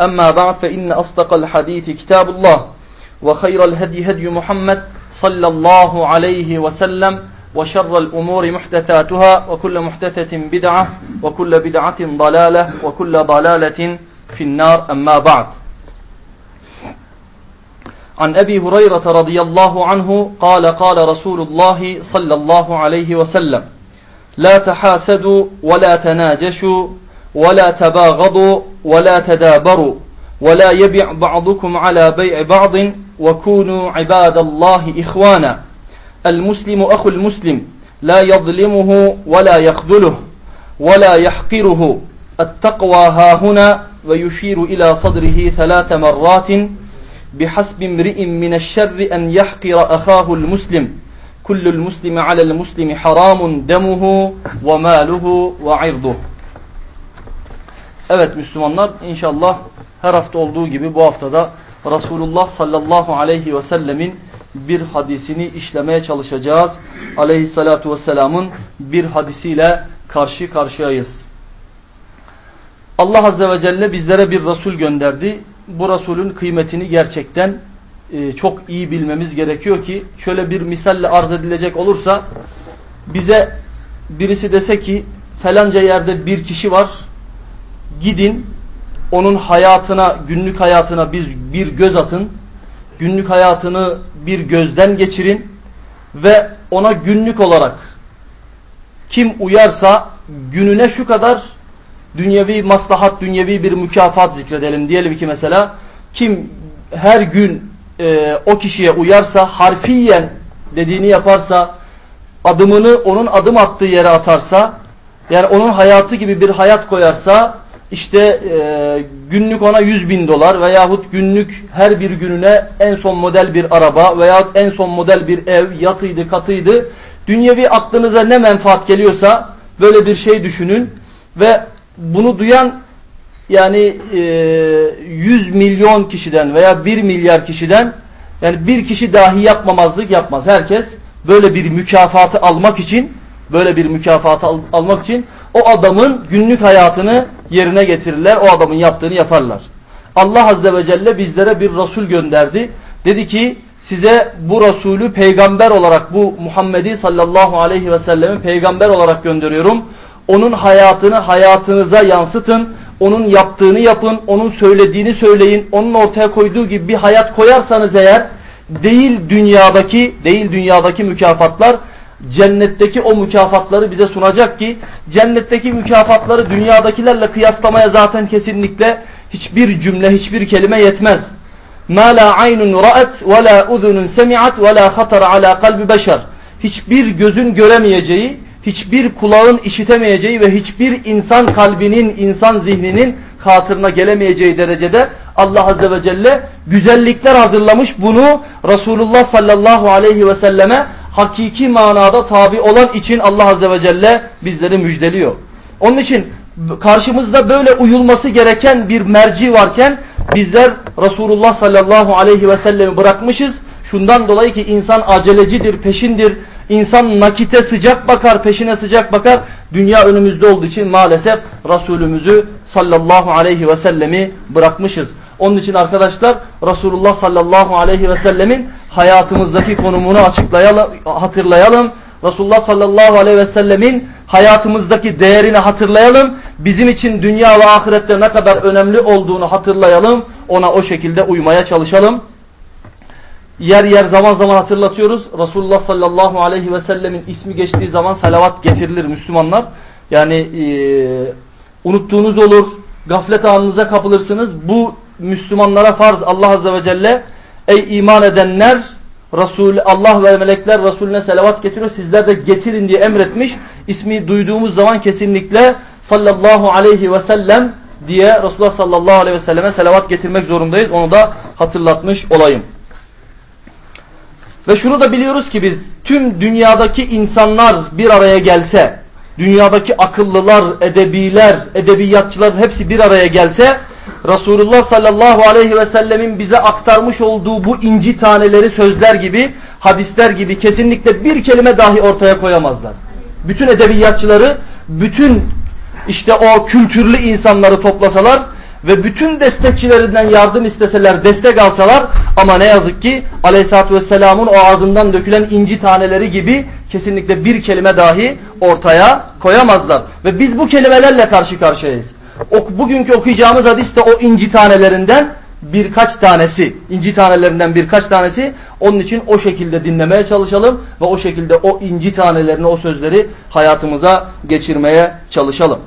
أما بعد فإن أصدق الحديث كتاب الله وخير الهدي هدي محمد صلى الله عليه وسلم وشر الأمور محدثاتها وكل محدثة بدعة وكل بدعة ضلالة وكل ضلالة في النار. أما بعد. عن أبي هريرة رضي الله عنه قال قال رسول الله صلى الله عليه وسلم لا تحاسدوا ولا تناجشوا ولا تباغضوا ولا تدابروا ولا يبع بعضكم على بيع بعض وكونوا عباد الله إخوانا. المسلم أخو المسلم لا يظلمه ولا يخذله ولا يحقره. التقوى ها هنا ويشير إلى صدره ثلاث مرات بحسب امرئ من الشر أن يحقر أخاه المسلم. كل المسلم على المسلم حرام دمه وماله وعرضه. Evet Müslümanlar inşallah her hafta olduğu gibi bu haftada Resulullah sallallahu aleyhi ve sellemin bir hadisini işlemeye çalışacağız. Aleyhissalatu vesselamın bir hadisiyle karşı karşıyayız. Allah azze ve celle bizlere bir Resul gönderdi. Bu Resulün kıymetini gerçekten e, çok iyi bilmemiz gerekiyor ki şöyle bir misalle arz edilecek olursa bize birisi dese ki falanca yerde bir kişi var gidin onun hayatına, günlük hayatına bir, bir göz atın. Günlük hayatını bir gözden geçirin ve ona günlük olarak kim uyarsa gününe şu kadar dünyevi maslahat, dünyevi bir mükafat zikredelim. Diyelim ki mesela kim her gün e, o kişiye uyarsa, harfiyen dediğini yaparsa, adımını onun adım attığı yere atarsa, yani onun hayatı gibi bir hayat koyarsa, işte e, günlük ona 100 bin dolar veyahut günlük her bir gününe en son model bir araba veyahut en son model bir ev, yatıydı, katıydı. Dünyevi aklınıza ne menfaat geliyorsa böyle bir şey düşünün ve bunu duyan yani e, 100 milyon kişiden veya 1 milyar kişiden yani bir kişi dahi yapmamazlık yapmaz. Herkes böyle bir mükafatı almak için böyle bir mükafatı al, almak için o adamın günlük hayatını yerine getirirler. O adamın yaptığını yaparlar. Allah Azze ve Celle bizlere bir Resul gönderdi. Dedi ki size bu Resulü peygamber olarak bu Muhammed'i sallallahu aleyhi ve sellemi peygamber olarak gönderiyorum. Onun hayatını hayatınıza yansıtın. Onun yaptığını yapın. Onun söylediğini söyleyin. Onun ortaya koyduğu gibi bir hayat koyarsanız eğer değil dünyadaki değil dünyadaki mükafatlar cennetteki o mükafatları bize sunacak ki cennetteki mükafatları dünyadakilerle kıyaslamaya zaten kesinlikle hiçbir cümle, hiçbir kelime yetmez. مَا لَا عَيْنٌ رَأَتْ وَلَا اُذُنٌ سَمِعَتْ وَلَا خَطَرَ عَلَى قَلْبِ beşer. Hiçbir gözün göremeyeceği, hiçbir kulağın işitemeyeceği ve hiçbir insan kalbinin, insan zihninin hatırına gelemeyeceği derecede Allah Azze ve Celle güzellikler hazırlamış bunu Resulullah sallallahu aleyhi ve selleme hakiki manada tabi olan için Allah Azze ve Celle bizleri müjdeliyor. Onun için karşımızda böyle uyulması gereken bir merci varken bizler Resulullah sallallahu aleyhi ve sellemi bırakmışız. Şundan dolayı ki insan acelecidir, peşindir. İnsan nakite sıcak bakar, peşine sıcak bakar. Dünya önümüzde olduğu için maalesef Resulümüzü sallallahu aleyhi ve sellemi bırakmışız. Onun için arkadaşlar Resulullah sallallahu aleyhi ve sellemin hayatımızdaki konumunu açıklayalım, hatırlayalım. Resulullah sallallahu aleyhi ve sellemin hayatımızdaki değerini hatırlayalım. Bizim için dünya ve ahirette ne kadar önemli olduğunu hatırlayalım. Ona o şekilde uymaya çalışalım. yer yer zaman zaman hatırlatıyoruz. Resulullah sallallahu aleyhi ve sellemin ismi geçtiği zaman salavat getirilir Müslümanlar. Yani e, unuttuğunuz olur, gaflet anınıza kapılırsınız. Bu Müslümanlara farz Allah azze ve celle ey iman edenler Resul Allah ve melekler Resulüne selavat getiriyor. Sizler de getirin diye emretmiş. İsmi duyduğumuz zaman kesinlikle sallallahu aleyhi ve sellem diye Resulullah sallallahu aleyhi ve selleme selavat getirmek zorundayız. Onu da hatırlatmış olayım. Ve şunu da biliyoruz ki biz tüm dünyadaki insanlar bir araya gelse, dünyadaki akıllılar, edebiler, edebiyatçılar hepsi bir araya gelse Resulullah sallallahu aleyhi ve sellemin bize aktarmış olduğu bu inci taneleri sözler gibi, hadisler gibi kesinlikle bir kelime dahi ortaya koyamazlar. Bütün edebiyatçıları, bütün işte o kültürlü insanları toplasalar ve bütün destekçilerinden yardım isteseler, destek alsalar ama ne yazık ki aleyhissalatü vesselamın o ağzından dökülen inci taneleri gibi kesinlikle bir kelime dahi ortaya koyamazlar. Ve biz bu kelimelerle karşı karşıyayız. O, bugünkü okuyacağımız hadis de o inci tanelerinden birkaç tanesi, inci tanelerinden birkaç tanesi. Onun için o şekilde dinlemeye çalışalım ve o şekilde o inci tanelerini, o sözleri hayatımıza geçirmeye çalışalım.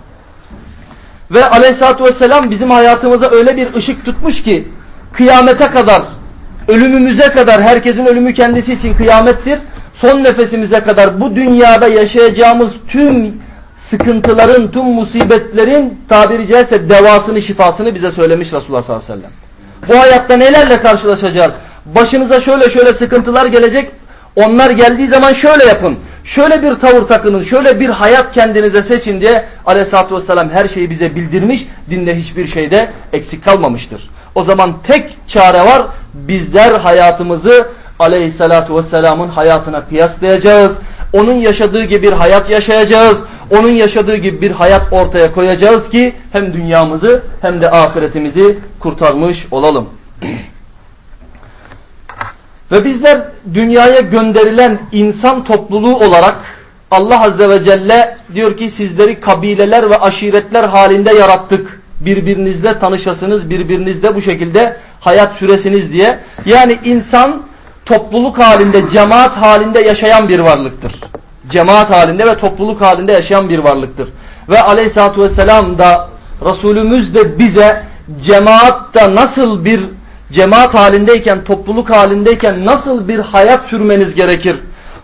Ve aleyhissalatü vesselam bizim hayatımıza öyle bir ışık tutmuş ki kıyamete kadar, ölümümüze kadar, herkesin ölümü kendisi için kıyamettir. Son nefesimize kadar bu dünyada yaşayacağımız tüm sıkıntıların, tüm musibetlerin tabiri caizse devasını, şifasını bize söylemiş Resulullah sallallahu aleyhi ve sellem. Bu hayatta nelerle karşılaşacağız? Başınıza şöyle şöyle sıkıntılar gelecek. Onlar geldiği zaman şöyle yapın. Şöyle bir tavır takının, şöyle bir hayat kendinize seçin diye aleyhissalatü vesselam her şeyi bize bildirmiş. Dinde hiçbir şeyde eksik kalmamıştır. O zaman tek çare var. Bizler hayatımızı aleyhissalatü vesselamın hayatına kıyaslayacağız. Onun yaşadığı gibi bir hayat yaşayacağız. Onun yaşadığı gibi bir hayat ortaya koyacağız ki hem dünyamızı hem de ahiretimizi kurtarmış olalım. Ve bizler dünyaya gönderilen insan topluluğu olarak Allah Azze ve Celle diyor ki sizleri kabileler ve aşiretler halinde yarattık. Birbirinizle tanışasınız, birbirinizle bu şekilde hayat süresiniz diye. Yani insan topluluk halinde, cemaat halinde yaşayan bir varlıktır. Cemaat halinde ve topluluk halinde yaşayan bir varlıktır. Ve aleyhissalatü vesselam da Resulümüz de bize cemaatta nasıl bir cemaat halindeyken, topluluk halindeyken nasıl bir hayat sürmeniz gerekir?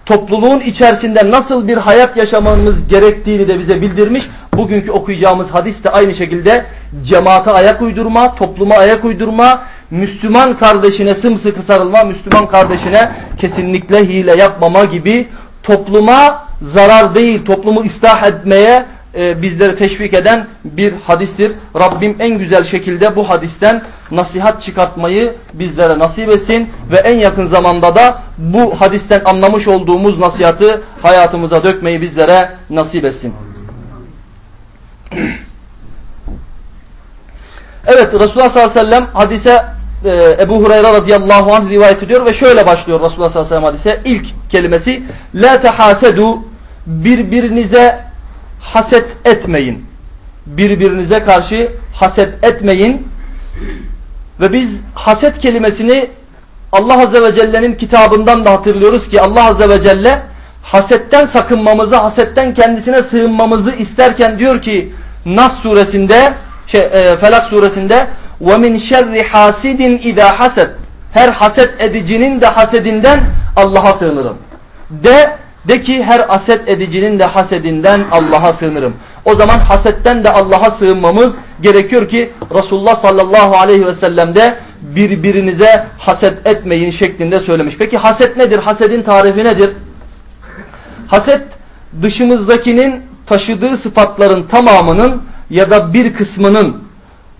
Topluluğun içerisinde nasıl bir hayat yaşamanız gerektiğini de bize bildirmiş. Bugünkü okuyacağımız hadis de aynı şekilde cemaate ayak uydurma, topluma ayak uydurma, Müslüman kardeşine sımsıkı sarılma, Müslüman kardeşine kesinlikle hile yapmama gibi topluma zarar değil, toplumu ıslah etmeye e, bizleri teşvik eden bir hadistir. Rabbim en güzel şekilde bu hadisten nasihat çıkartmayı bizlere nasip etsin ve en yakın zamanda da bu hadisten anlamış olduğumuz nasihatı hayatımıza dökmeyi bizlere nasip etsin. Evet Resulullah sallallahu aleyhi ve sellem hadise e, Ebu Hureyre radıyallahu anh rivayet ediyor ve şöyle başlıyor Resulullah sallallahu aleyhi ve sellem hadise. İlk kelimesi La tehasedu birbirinize haset etmeyin. Birbirinize karşı haset etmeyin. Ve biz haset kelimesini Allah Azze ve Celle'nin kitabından da hatırlıyoruz ki Allah Azze ve Celle hasetten sakınmamızı, hasetten kendisine sığınmamızı isterken diyor ki Nas suresinde, şey, e, Felak suresinde وَمِنْ شَرِّ حَاسِدٍ اِذَا haset Her haset edicinin de hasedinden Allah'a sığınırım. De de ki her haset edicinin de hasedinden Allah'a sığınırım. O zaman hasetten de Allah'a sığınmamız gerekiyor ki Resulullah sallallahu aleyhi ve sellem de birbirinize haset etmeyin şeklinde söylemiş. Peki haset nedir? Hasedin tarifi nedir? Haset dışımızdakinin taşıdığı sıfatların tamamının ya da bir kısmının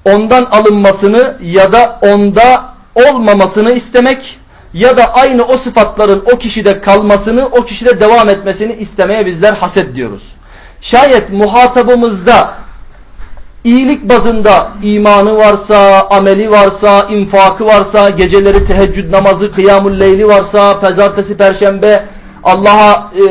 ondan alınmasını ya da onda olmamasını istemek ya da aynı o sıfatların o kişide kalmasını, o kişide devam etmesini istemeye bizler haset diyoruz. Şayet muhatabımızda iyilik bazında imanı varsa, ameli varsa, infakı varsa, geceleri teheccüd namazı, kıyamul leyli varsa, pazartesi, perşembe Allah'a e,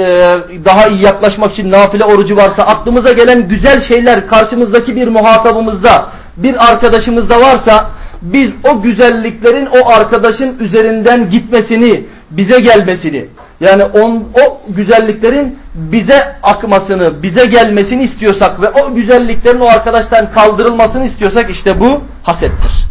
daha iyi yaklaşmak için nafile orucu varsa, aklımıza gelen güzel şeyler karşımızdaki bir muhatabımızda, bir arkadaşımızda varsa, biz o güzelliklerin o arkadaşın üzerinden gitmesini, bize gelmesini, yani on, o güzelliklerin bize akmasını, bize gelmesini istiyorsak ve o güzelliklerin o arkadaştan kaldırılmasını istiyorsak işte bu hasettir.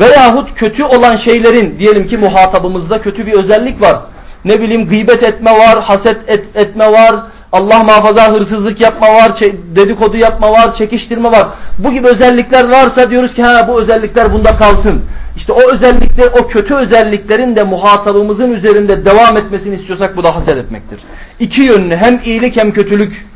Veyahut kötü olan şeylerin diyelim ki muhatabımızda kötü bir özellik var. Ne bileyim gıybet etme var, haset et, etme var, Allah muhafaza hırsızlık yapma var, dedikodu yapma var, çekiştirme var. Bu gibi özellikler varsa diyoruz ki ha bu özellikler bunda kalsın. İşte o özellikler, o kötü özelliklerin de muhatabımızın üzerinde devam etmesini istiyorsak bu da haset etmektir. İki yönlü hem iyilik hem kötülük.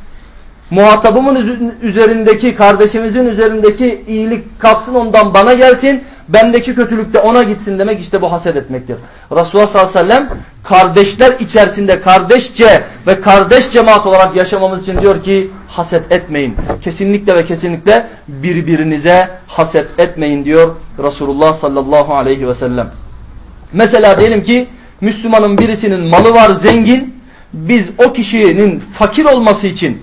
Muhatabımın üzerindeki, kardeşimizin üzerindeki iyilik kalksın ondan bana gelsin bendeki kötülük de ona gitsin demek işte bu haset etmektir. Resulullah sallallahu aleyhi ve sellem kardeşler içerisinde kardeşçe ve kardeş cemaat olarak yaşamamız için diyor ki haset etmeyin. Kesinlikle ve kesinlikle birbirinize haset etmeyin diyor Resulullah sallallahu aleyhi ve sellem. Mesela diyelim ki Müslümanın birisinin malı var zengin. Biz o kişinin fakir olması için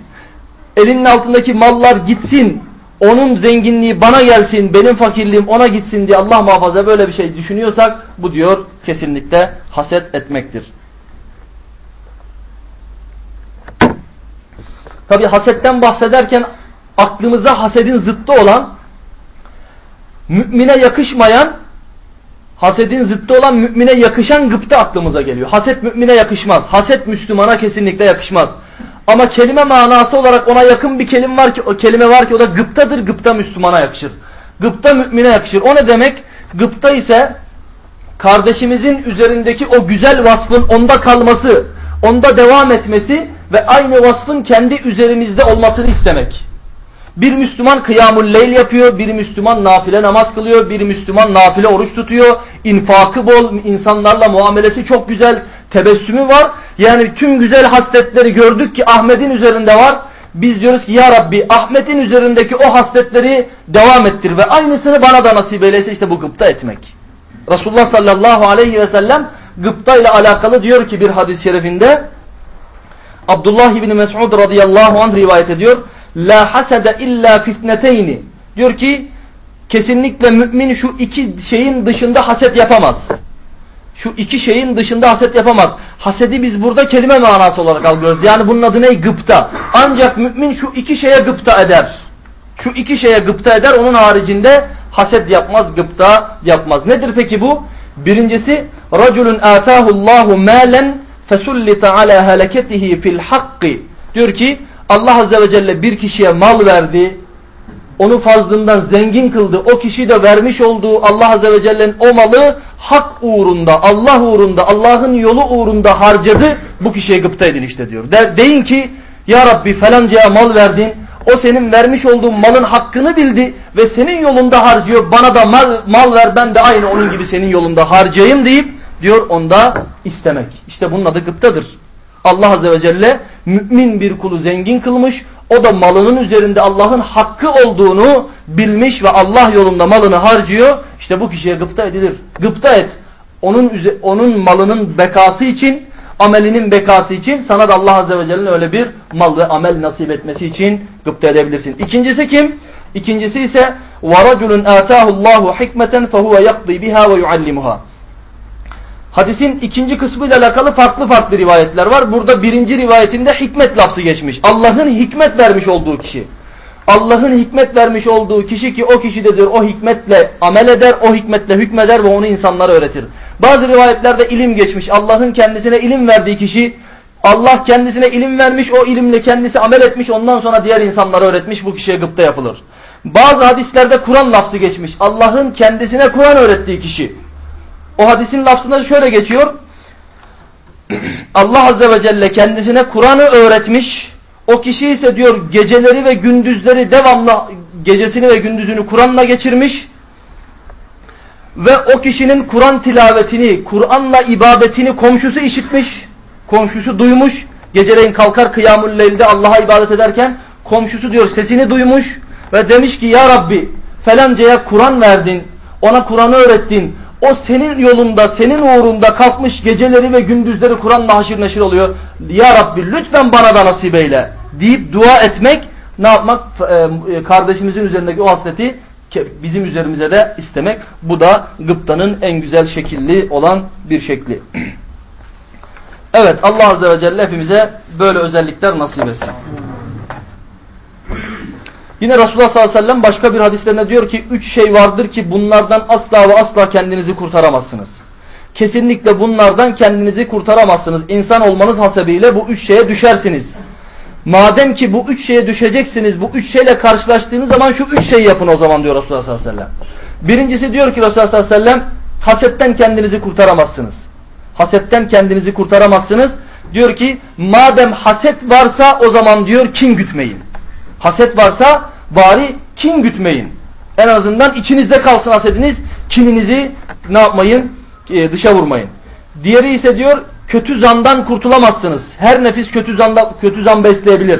elinin altındaki mallar gitsin onun zenginliği bana gelsin, benim fakirliğim ona gitsin diye Allah muhafaza böyle bir şey düşünüyorsak bu diyor kesinlikle haset etmektir. Tabi hasetten bahsederken aklımıza hasedin zıttı olan, mümine yakışmayan, hasedin zıttı olan mümine yakışan gıpta aklımıza geliyor. Haset mümine yakışmaz. Haset Müslümana kesinlikle yakışmaz. Ama kelime manası olarak ona yakın bir kelime var ki o kelime var ki o da gıptadır. Gıpta Müslümana yakışır. Gıpta mümine yakışır. O ne demek? Gıpta ise kardeşimizin üzerindeki o güzel vasfın onda kalması, onda devam etmesi ve aynı vasfın kendi üzerimizde olmasını istemek. Bir Müslüman kıyamul leyl yapıyor, bir Müslüman nafile namaz kılıyor, bir Müslüman nafile oruç tutuyor, infakı bol, insanlarla muamelesi çok güzel, tebessümü var. Yani tüm güzel hasletleri gördük ki Ahmet'in üzerinde var. Biz diyoruz ki ya Rabbi Ahmet'in üzerindeki o hasletleri devam ettir ve aynısını bana da nasip eylese işte bu gıpta etmek. Resulullah sallallahu aleyhi ve sellem gıpta ile alakalı diyor ki bir hadis-i şerifinde Abdullah ibn Mes'ud radıyallahu anh rivayet ediyor. La hasede illa fitneteyni. Diyor ki kesinlikle mümin şu iki şeyin dışında haset yapamaz. Şu iki şeyin dışında haset yapamaz. Hasedi biz burada kelime manası olarak alıyoruz. Yani bunun adı ne? Gıpta. Ancak mümin şu iki şeye gıpta eder. Şu iki şeye gıpta eder. Onun haricinde haset yapmaz, gıpta yapmaz. Nedir peki bu? Birincisi رَجُلٌ آتَاهُ اللّٰهُ مَالًا فَسُلِّتَ عَلَى هَلَكَتِهِ fil الْحَقِّ Diyor ki Allah Azze ve Celle bir kişiye mal verdi, onu fazlından zengin kıldı. O kişi de vermiş olduğu Allah Azze ve Celle'nin o malı hak uğrunda, Allah uğrunda, Allah'ın yolu uğrunda harcadı. Bu kişiye gıpta edin işte diyor. De, deyin ki ya Rabbi falancaya mal verdin. O senin vermiş olduğun malın hakkını bildi ve senin yolunda harcıyor. Bana da mal, mal ver ben de aynı onun gibi senin yolunda harcayayım deyip diyor onda istemek. İşte bunun adı gıptadır. Allah Azze ve Celle mümin bir kulu zengin kılmış. O da malının üzerinde Allah'ın hakkı olduğunu bilmiş ve Allah yolunda malını harcıyor. İşte bu kişiye gıpta edilir. Gıpta et. Onun, onun malının bekası için, amelinin bekası için sana da Allah Azze ve Celle'nin öyle bir mal ve amel nasip etmesi için gıpta edebilirsin. İkincisi kim? İkincisi ise وَرَجُلٌ آتَاهُ اللّٰهُ حِكْمَةً فَهُوَ يَقْضِي بِهَا وَيُعَلِّمُهَا Hadisin ikinci kısmıyla alakalı farklı farklı rivayetler var. Burada birinci rivayetinde hikmet lafzı geçmiş. Allah'ın hikmet vermiş olduğu kişi. Allah'ın hikmet vermiş olduğu kişi ki o kişi de o hikmetle amel eder, o hikmetle hükmeder ve onu insanlara öğretir. Bazı rivayetlerde ilim geçmiş. Allah'ın kendisine ilim verdiği kişi Allah kendisine ilim vermiş, o ilimle kendisi amel etmiş, ondan sonra diğer insanlara öğretmiş, bu kişiye gıpta yapılır. Bazı hadislerde Kur'an lafzı geçmiş. Allah'ın kendisine Kur'an öğrettiği kişi. O hadisin lafzında şöyle geçiyor. Allah Azze ve Celle kendisine Kur'an'ı öğretmiş. O kişi ise diyor geceleri ve gündüzleri devamlı gecesini ve gündüzünü Kur'an'la geçirmiş. Ve o kişinin Kur'an tilavetini, Kur'an'la ibadetini komşusu işitmiş. Komşusu duymuş. Geceleyin kalkar kıyamul leylde Allah'a ibadet ederken komşusu diyor sesini duymuş. Ve demiş ki ya Rabbi felancaya Kur'an verdin. Ona Kur'an'ı öğrettin. O senin yolunda, senin uğrunda kalkmış geceleri ve gündüzleri Kur'an'la haşir neşir oluyor. Ya Rabbi lütfen bana da nasip eyle deyip dua etmek ne yapmak? E, kardeşimizin üzerindeki o hasleti bizim üzerimize de istemek. Bu da gıptanın en güzel şekilli olan bir şekli. evet Allah Azze ve Celle hepimize böyle özellikler nasip etsin. Yine Resulullah sallallahu aleyhi ve sellem başka bir hadislerinde diyor ki üç şey vardır ki bunlardan asla ve asla kendinizi kurtaramazsınız. Kesinlikle bunlardan kendinizi kurtaramazsınız. İnsan olmanız hasebiyle bu üç şeye düşersiniz. Madem ki bu üç şeye düşeceksiniz, bu üç şeyle karşılaştığınız zaman şu üç şeyi yapın o zaman diyor Resulullah sallallahu aleyhi ve sellem. Birincisi diyor ki Resulullah sallallahu aleyhi ve sellem hasetten kendinizi kurtaramazsınız. Hasetten kendinizi kurtaramazsınız. Diyor ki madem haset varsa o zaman diyor kin gütmeyin. Haset varsa bari kin gütmeyin. En azından içinizde kalsın hasediniz. Kininizi ne yapmayın? E, dışa vurmayın. Diğeri ise diyor kötü zandan kurtulamazsınız. Her nefis kötü zanda kötü zan besleyebilir.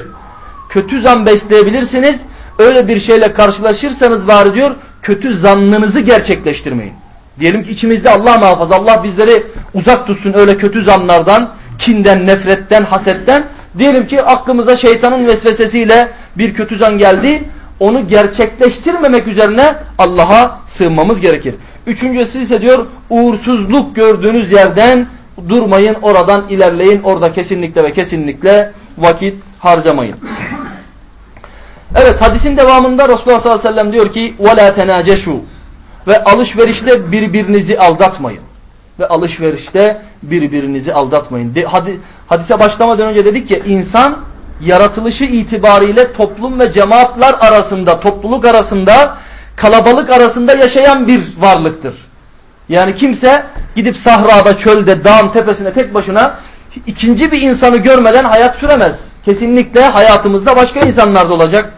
Kötü zan besleyebilirsiniz. Öyle bir şeyle karşılaşırsanız var diyor kötü zannınızı gerçekleştirmeyin. Diyelim ki içimizde Allah muhafaza Allah bizleri uzak tutsun öyle kötü zanlardan, kinden, nefretten, hasetten. Diyelim ki aklımıza şeytanın vesvesesiyle bir kötü zan geldi. Onu gerçekleştirmemek üzerine Allah'a sığınmamız gerekir. Üçüncüsü ise diyor uğursuzluk gördüğünüz yerden durmayın oradan ilerleyin orada kesinlikle ve kesinlikle vakit harcamayın. Evet hadisin devamında Resulullah sallallahu aleyhi ve sellem diyor ki وَلَا تَنَاجَشُوا Ve alışverişte birbirinizi aldatmayın. Ve alışverişte birbirinizi aldatmayın. De, hadi, hadise başlamadan önce dedik ki insan yaratılışı itibariyle toplum ve cemaatler arasında, topluluk arasında, kalabalık arasında yaşayan bir varlıktır. Yani kimse gidip sahrada, çölde, dağın tepesinde tek başına ikinci bir insanı görmeden hayat süremez. Kesinlikle hayatımızda başka insanlar da olacak.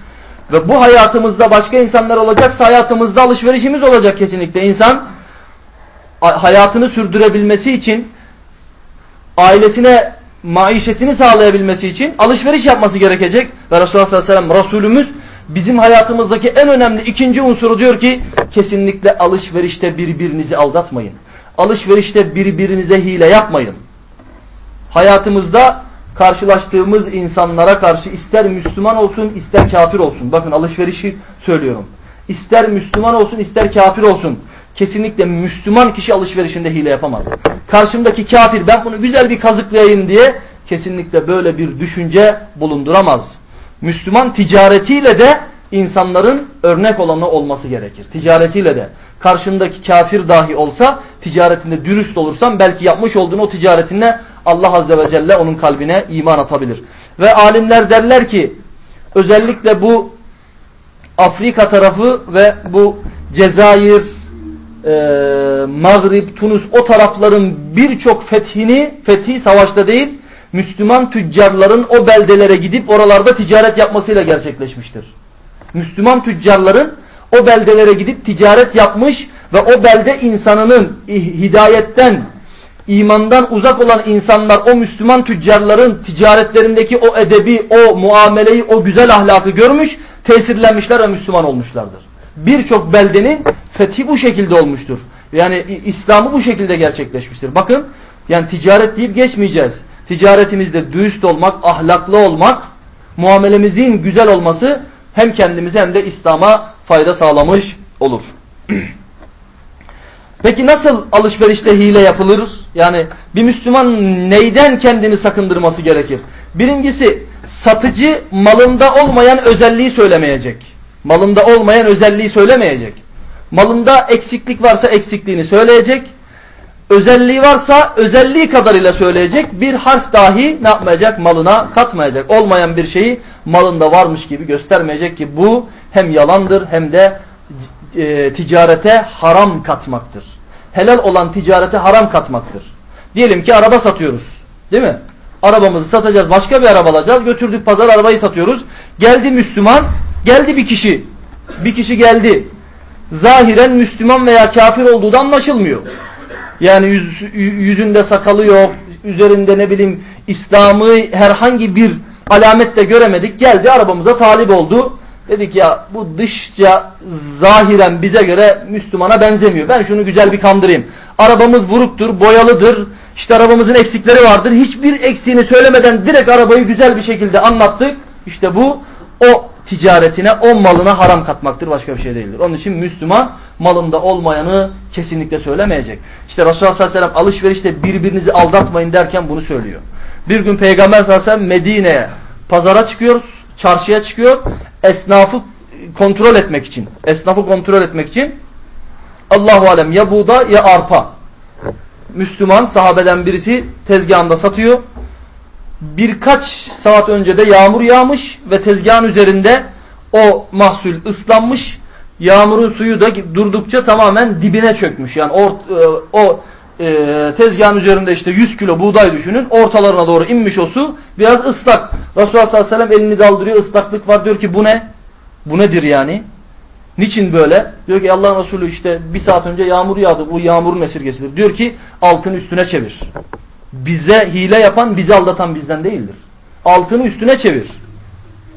Ve bu hayatımızda başka insanlar olacaksa hayatımızda alışverişimiz olacak kesinlikle. İnsan hayatını sürdürebilmesi için ailesine maişetini sağlayabilmesi için alışveriş yapması gerekecek. Ve Resulullah sallallahu aleyhi ve sellem Resulümüz bizim hayatımızdaki en önemli ikinci unsuru diyor ki kesinlikle alışverişte birbirinizi aldatmayın. Alışverişte birbirinize hile yapmayın. Hayatımızda karşılaştığımız insanlara karşı ister Müslüman olsun ister kafir olsun. Bakın alışverişi söylüyorum. İster Müslüman olsun ister kafir olsun. Kesinlikle Müslüman kişi alışverişinde hile yapamaz. Karşımdaki kafir ben bunu güzel bir kazıklayayım diye kesinlikle böyle bir düşünce bulunduramaz. Müslüman ticaretiyle de insanların örnek olanı olması gerekir. Ticaretiyle de. Karşındaki kafir dahi olsa ticaretinde dürüst olursan belki yapmış olduğun o ticaretinde Allah Azze ve Celle onun kalbine iman atabilir. Ve alimler derler ki özellikle bu Afrika tarafı ve bu Cezayir, e, Mağrib, Tunus o tarafların birçok fethini, fethi savaşta değil Müslüman tüccarların o beldelere gidip oralarda ticaret yapmasıyla gerçekleşmiştir. Müslüman tüccarların o beldelere gidip ticaret yapmış ve o belde insanının hidayetten, imandan uzak olan insanlar o Müslüman tüccarların ticaretlerindeki o edebi, o muameleyi, o güzel ahlakı görmüş, tesirlenmişler ve Müslüman olmuşlardır. Birçok beldenin fethi bu şekilde olmuştur. Yani İslam'ı bu şekilde gerçekleşmiştir. Bakın yani ticaret deyip geçmeyeceğiz ticaretimizde dürüst olmak, ahlaklı olmak, muamelemizin güzel olması hem kendimize hem de İslam'a fayda sağlamış olur. Peki nasıl alışverişte hile yapılır? Yani bir Müslüman neyden kendini sakındırması gerekir? Birincisi satıcı malında olmayan özelliği söylemeyecek. Malında olmayan özelliği söylemeyecek. Malında eksiklik varsa eksikliğini söyleyecek özelliği varsa özelliği kadarıyla söyleyecek. Bir harf dahi ne yapmayacak? Malına katmayacak. Olmayan bir şeyi malında varmış gibi göstermeyecek ki bu hem yalandır hem de e, ticarete haram katmaktır. Helal olan ticarete haram katmaktır. Diyelim ki araba satıyoruz. Değil mi? Arabamızı satacağız. Başka bir araba alacağız. Götürdük pazar arabayı satıyoruz. Geldi Müslüman. Geldi bir kişi. Bir kişi geldi. Zahiren Müslüman veya kafir olduğu da anlaşılmıyor. Yani yüz, yüzünde sakalı yok, üzerinde ne bileyim İslam'ı herhangi bir alametle göremedik. Geldi arabamıza talip oldu. Dedik ya bu dışça zahiren bize göre Müslümana benzemiyor. Ben şunu güzel bir kandırayım. Arabamız vuruktur, boyalıdır. İşte arabamızın eksikleri vardır. Hiçbir eksiğini söylemeden direkt arabayı güzel bir şekilde anlattık. İşte bu o ticaretine, o malına haram katmaktır. Başka bir şey değildir. Onun için Müslüman malında olmayanı kesinlikle söylemeyecek. İşte Resulullah sallallahu aleyhi ve sellem alışverişte birbirinizi aldatmayın derken bunu söylüyor. Bir gün Peygamber sallallahu aleyhi ve sellem Medine'ye pazara çıkıyor, çarşıya çıkıyor. Esnafı kontrol etmek için. Esnafı kontrol etmek için. Allahu alem ya buğda ya arpa. Müslüman sahabeden birisi tezgahında satıyor. Birkaç saat önce de yağmur yağmış ve tezgahın üzerinde o mahsul ıslanmış. Yağmurun suyu da durdukça tamamen dibine çökmüş. Yani o, e, o e, tezgahın üzerinde işte 100 kilo buğday düşünün. Ortalarına doğru inmiş o su. Biraz ıslak. Resulullah sallallahu aleyhi ve sellem elini daldırıyor. ıslaklık var. Diyor ki bu ne? Bu nedir yani? Niçin böyle? Diyor ki Allah Resulü işte bir saat önce yağmur yağdı. Bu yağmurun esirgesidir. Diyor ki altını üstüne çevir. Bize hile yapan, bizi aldatan bizden değildir. Altını üstüne çevir.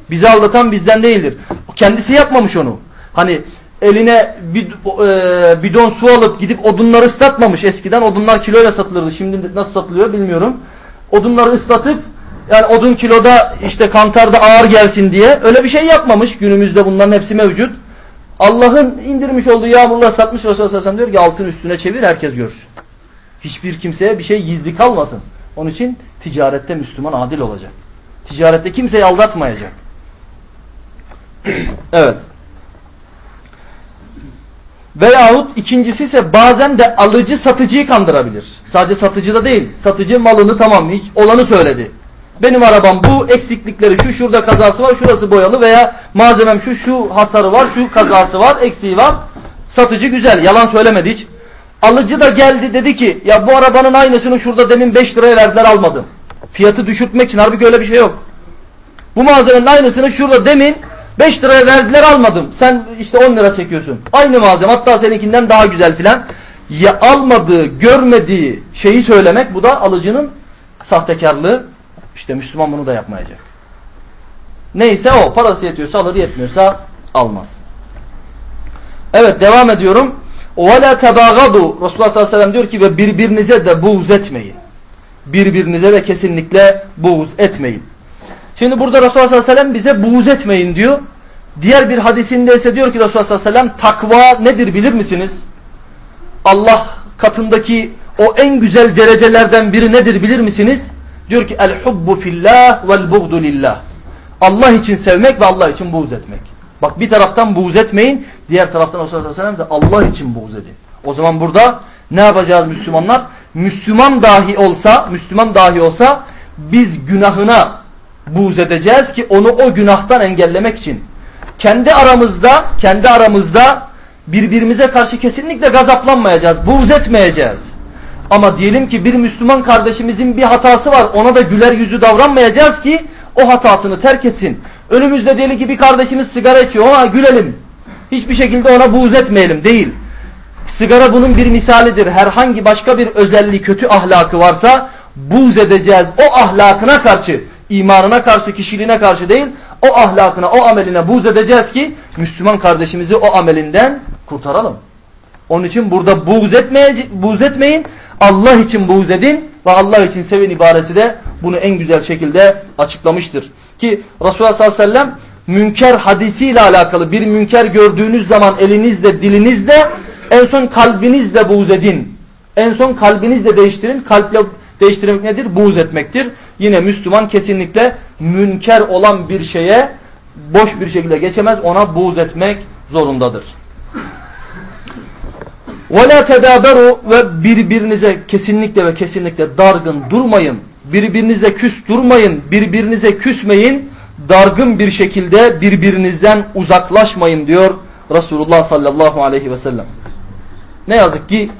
Bizi aldatan bizden değildir. Kendisi yapmamış onu. Hani eline e, bidon su alıp gidip odunları ıslatmamış eskiden. Odunlar kiloyla satılırdı. Şimdi nasıl satılıyor bilmiyorum. Odunları ıslatıp yani odun kiloda işte kantarda ağır gelsin diye öyle bir şey yapmamış. Günümüzde bunların hepsi mevcut. Allah'ın indirmiş olduğu yağmurla satmış Resulullah sallallahu diyor ki altın üstüne çevir herkes görsün. Hiçbir kimseye bir şey gizli kalmasın. Onun için ticarette Müslüman adil olacak. Ticarette kimseyi aldatmayacak. evet. Veyahut ikincisi ise bazen de alıcı satıcıyı kandırabilir. Sadece satıcı da değil. Satıcı malını tamam hiç olanı söyledi. Benim arabam bu eksiklikleri şu şurada kazası var şurası boyalı veya malzemem şu şu hasarı var şu kazası var eksiği var. Satıcı güzel yalan söylemedi hiç. Alıcı da geldi dedi ki ya bu arabanın aynısını şurada demin 5 liraya verdiler almadım. Fiyatı düşürtmek için halbuki öyle bir şey yok. Bu malzemenin aynısını şurada demin 5 liraya verdiler almadım. Sen işte 10 lira çekiyorsun. Aynı malzeme hatta seninkinden daha güzel filan. Ya almadığı, görmediği şeyi söylemek bu da alıcının sahtekarlığı. İşte Müslüman bunu da yapmayacak. Neyse o parası yetiyorsa alır yetmiyorsa almaz. Evet devam ediyorum. وَلَا تَبَاغَضُوا Resulullah sallallahu aleyhi ve sellem diyor ki ve birbirinize de buğz etmeyin. Birbirinize de kesinlikle buğz etmeyin. Şimdi burada Resulullah sallallahu aleyhi ve sellem bize buğz etmeyin diyor. Diğer bir hadisinde ise diyor ki Resulullah sallallahu aleyhi ve sellem takva nedir bilir misiniz? Allah katındaki o en güzel derecelerden biri nedir bilir misiniz? Diyor ki el hubbu fillah vel buğdu lillah. Allah için sevmek ve Allah için buğz etmek. Bak bir taraftan buğz etmeyin, diğer taraftan Resulullah sallallahu Allah için buğz edin. O zaman burada ne yapacağız Müslümanlar? Müslüman dahi olsa, Müslüman dahi olsa biz günahına buğz edeceğiz ki onu o günahtan engellemek için. Kendi aramızda, kendi aramızda birbirimize karşı kesinlikle gazaplanmayacağız, buğz etmeyeceğiz. Ama diyelim ki bir Müslüman kardeşimizin bir hatası var. Ona da güler yüzü davranmayacağız ki o hatasını terk etsin. Önümüzde diyelim ki bir kardeşimiz sigara içiyor. Ona gülelim. Hiçbir şekilde ona buğz etmeyelim. Değil. Sigara bunun bir misalidir. Herhangi başka bir özelliği, kötü ahlakı varsa buğz edeceğiz. O ahlakına karşı, imanına karşı, kişiliğine karşı değil, o ahlakına, o ameline buğz edeceğiz ki Müslüman kardeşimizi o amelinden kurtaralım. Onun için burada buğz, etmeye, buğz etmeyin. Allah için buğz edin ve Allah için sevin ibaresi de bunu en güzel şekilde açıklamıştır. Ki Resulullah sallallahu aleyhi ve sellem münker hadisiyle alakalı bir münker gördüğünüz zaman elinizle dilinizle en son kalbinizle buğz edin. En son kalbinizle değiştirin. Kalple değiştirmek nedir? Buğz etmektir. Yine Müslüman kesinlikle münker olan bir şeye boş bir şekilde geçemez. Ona buğz etmek zorundadır. وَلَا تَدَابَرُوا Ve birbirinize kesinlikle ve kesinlikle dargın durmayın. Birbirinize küs durmayın. Birbirinize küsmeyin. Dargın bir şekilde birbirinizden uzaklaşmayın diyor Resulullah sallallahu aleyhi ve sellem. Ne yazık ki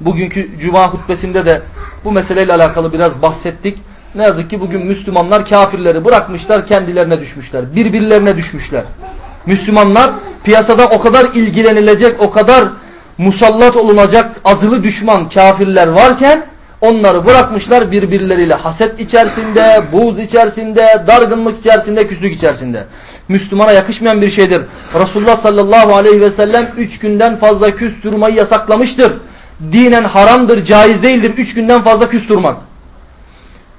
bugünkü cuma hutbesinde de bu meseleyle alakalı biraz bahsettik. Ne yazık ki bugün Müslümanlar kafirleri bırakmışlar kendilerine düşmüşler. Birbirlerine düşmüşler. Müslümanlar piyasada o kadar ilgilenilecek, o kadar musallat olunacak azılı düşman kafirler varken onları bırakmışlar birbirleriyle haset içerisinde, buğz içerisinde, dargınlık içerisinde, küslük içerisinde. Müslümana yakışmayan bir şeydir. Resulullah sallallahu aleyhi ve sellem üç günden fazla küs yasaklamıştır. Dinen haramdır, caiz değildir üç günden fazla küs.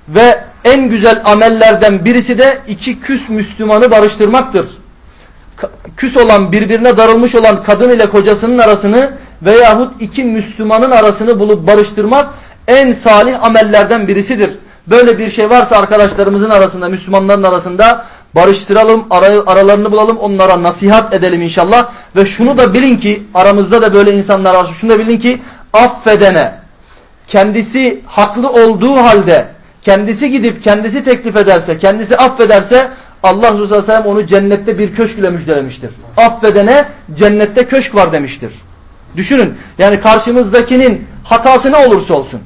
Ve En güzel amellerden birisi de iki küs Müslümanı barıştırmaktır. Küs olan birbirine darılmış olan kadın ile kocasının arasını veyahut iki Müslümanın arasını bulup barıştırmak en salih amellerden birisidir. Böyle bir şey varsa arkadaşlarımızın arasında, Müslümanların arasında barıştıralım, aralarını bulalım, onlara nasihat edelim inşallah. Ve şunu da bilin ki, aramızda da böyle insanlar var, şunu da bilin ki, affedene, kendisi haklı olduğu halde, kendisi gidip kendisi teklif ederse, kendisi affederse, Allah Resulü sallallahu ve sellem onu cennette bir köşk ile müjdelemiştir. Affedene cennette köşk var demiştir. Düşünün, yani karşımızdakinin hatası ne olursa olsun,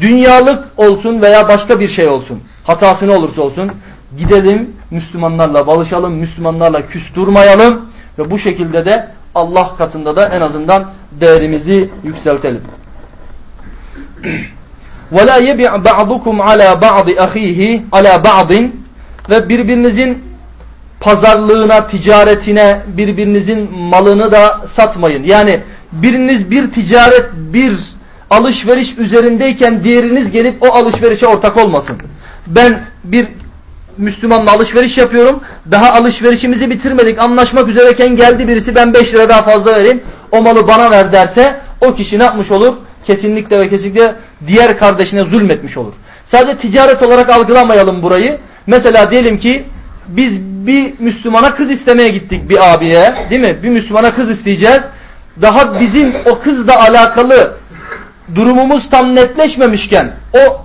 dünyalık olsun veya başka bir şey olsun, hatası ne olursa olsun, gidelim Müslümanlarla balışalım, Müslümanlarla küstürmayalım ve bu şekilde de Allah katında da en azından değerimizi yükseltelim. وَلَا يَبِعْ بَعْضُكُمْ عَلَى بَعْضِ أَخِيهِ عَلَى بَعْضٍ Ve birbirinizin pazarlığına, ticaretine, birbirinizin malını da satmayın. Yani biriniz bir ticaret, bir alışveriş üzerindeyken diğeriniz gelip o alışverişe ortak olmasın. Ben bir Müslümanla alışveriş yapıyorum. Daha alışverişimizi bitirmedik. Anlaşmak üzereyken geldi birisi ben 5 lira daha fazla vereyim. O malı bana ver derse o kişi ne yapmış olur? Kesinlikle ve kesinlikle diğer kardeşine zulmetmiş olur. Sadece ticaret olarak algılamayalım burayı. Mesela diyelim ki biz bir Müslümana kız istemeye gittik bir abiye değil mi? Bir Müslümana kız isteyeceğiz. Daha bizim o kızla alakalı durumumuz tam netleşmemişken o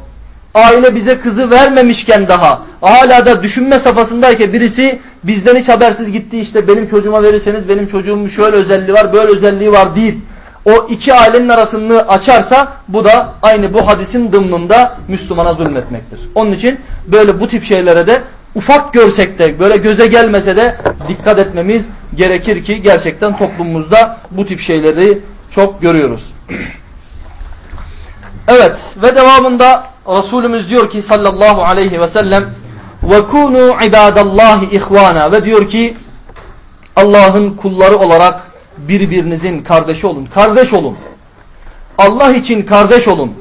aile bize kızı vermemişken daha hala da düşünme safhasındayken birisi bizden hiç habersiz gitti işte benim çocuğuma verirseniz benim çocuğumun şöyle özelliği var böyle özelliği var deyip o iki ailenin arasını açarsa bu da aynı bu hadisin dımnında Müslümana zulmetmektir. Onun için böyle bu tip şeylere de ufak görsek de böyle göze gelmese de dikkat etmemiz gerekir ki gerçekten toplumumuzda bu tip şeyleri çok görüyoruz. evet ve devamında Resulümüz diyor ki sallallahu aleyhi ve sellem ve kunu ibadallahi ihvana ve diyor ki Allah'ın kulları olarak birbirinizin kardeşi olun. Kardeş olun. Allah için kardeş olun.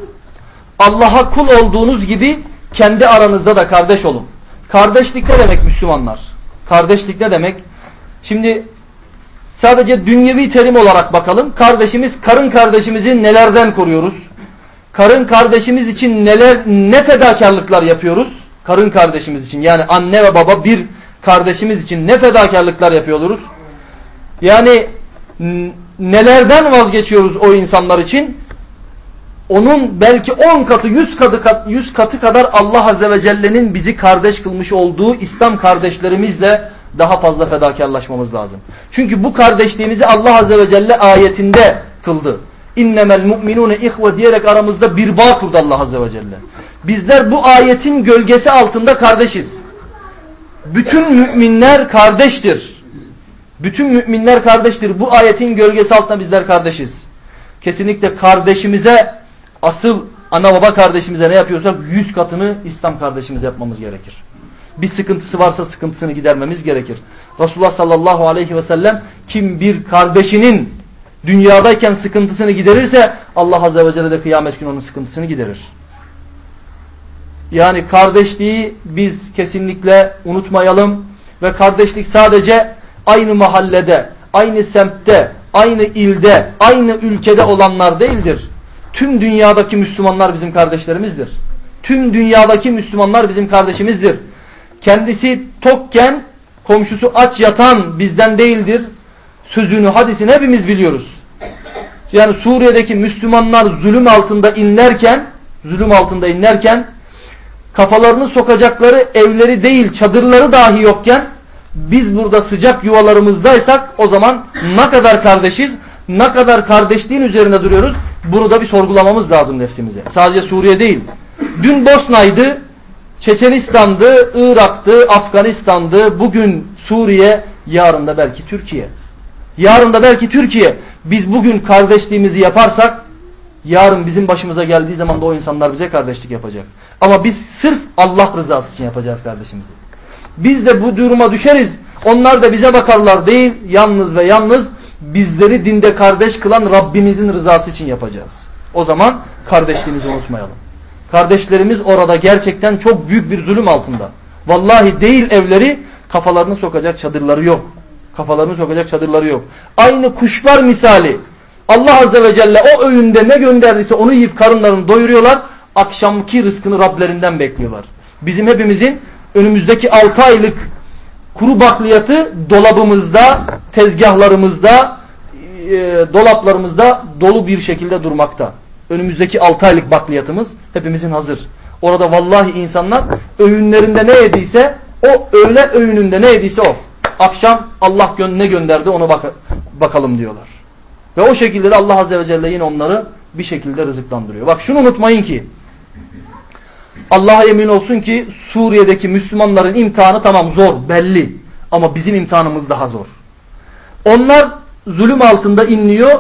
Allah'a kul olduğunuz gibi kendi aranızda da kardeş olun. Kardeşlik ne demek Müslümanlar? Kardeşlik ne demek? Şimdi sadece dünyevi terim olarak bakalım. Kardeşimiz, karın kardeşimizi nelerden koruyoruz? karın kardeşimiz için neler ne fedakarlıklar yapıyoruz? Karın kardeşimiz için yani anne ve baba bir kardeşimiz için ne fedakarlıklar yapıyoruz? Yani nelerden vazgeçiyoruz o insanlar için? Onun belki 10 katı 100 katı 100 katı kadar Allah azze ve celle'nin bizi kardeş kılmış olduğu İslam kardeşlerimizle daha fazla fedakarlaşmamız lazım. Çünkü bu kardeşliğimizi Allah azze ve celle ayetinde kıldı. İnnemel mu'minune ihve diyerek aramızda bir bağ kurdu Allah Azze ve Celle. Bizler bu ayetin gölgesi altında kardeşiz. Bütün müminler kardeştir. Bütün müminler kardeştir. Bu ayetin gölgesi altında bizler kardeşiz. Kesinlikle kardeşimize asıl ana baba kardeşimize ne yapıyorsak yüz katını İslam kardeşimize yapmamız gerekir. Bir sıkıntısı varsa sıkıntısını gidermemiz gerekir. Resulullah sallallahu aleyhi ve sellem kim bir kardeşinin dünyadayken sıkıntısını giderirse Allah Azze ve Celle de kıyamet günü onun sıkıntısını giderir. Yani kardeşliği biz kesinlikle unutmayalım ve kardeşlik sadece aynı mahallede, aynı semtte, aynı ilde, aynı ülkede olanlar değildir. Tüm dünyadaki Müslümanlar bizim kardeşlerimizdir. Tüm dünyadaki Müslümanlar bizim kardeşimizdir. Kendisi tokken komşusu aç yatan bizden değildir sözünü, hadisini hepimiz biliyoruz. Yani Suriye'deki Müslümanlar zulüm altında inlerken, zulüm altında inlerken kafalarını sokacakları evleri değil, çadırları dahi yokken biz burada sıcak yuvalarımızdaysak o zaman ne kadar kardeşiz, ne kadar kardeşliğin üzerinde duruyoruz bunu da bir sorgulamamız lazım nefsimize. Sadece Suriye değil. Dün Bosna'ydı, Çeçenistan'dı, Irak'tı, Afganistan'dı, bugün Suriye, yarın da belki Türkiye. Yarın da belki Türkiye biz bugün kardeşliğimizi yaparsak yarın bizim başımıza geldiği zaman da o insanlar bize kardeşlik yapacak. Ama biz sırf Allah rızası için yapacağız kardeşimizi. Biz de bu duruma düşeriz. Onlar da bize bakarlar değil. Yalnız ve yalnız bizleri dinde kardeş kılan Rabbimizin rızası için yapacağız. O zaman kardeşliğimizi unutmayalım. Kardeşlerimiz orada gerçekten çok büyük bir zulüm altında. Vallahi değil evleri kafalarını sokacak çadırları yok. Kafalarını sokacak çadırları yok. Aynı kuşlar misali. Allah Azze ve Celle o öğünde ne gönderdiyse onu yiyip karınlarını doyuruyorlar. Akşamki rızkını Rablerinden bekliyorlar. Bizim hepimizin önümüzdeki 6 aylık kuru bakliyatı dolabımızda, tezgahlarımızda, e, dolaplarımızda dolu bir şekilde durmakta. Önümüzdeki 6 aylık bakliyatımız hepimizin hazır. Orada vallahi insanlar öğünlerinde ne yediyse o öğle öğününde ne yediyse o. Akşam Allah ne gönderdi ona bak bakalım diyorlar. Ve o şekilde de Allah Azze ve Celle yine onları bir şekilde rızıklandırıyor. Bak şunu unutmayın ki Allah'a emin olsun ki Suriye'deki Müslümanların imtihanı tamam zor belli ama bizim imtihanımız daha zor. Onlar zulüm altında inliyor.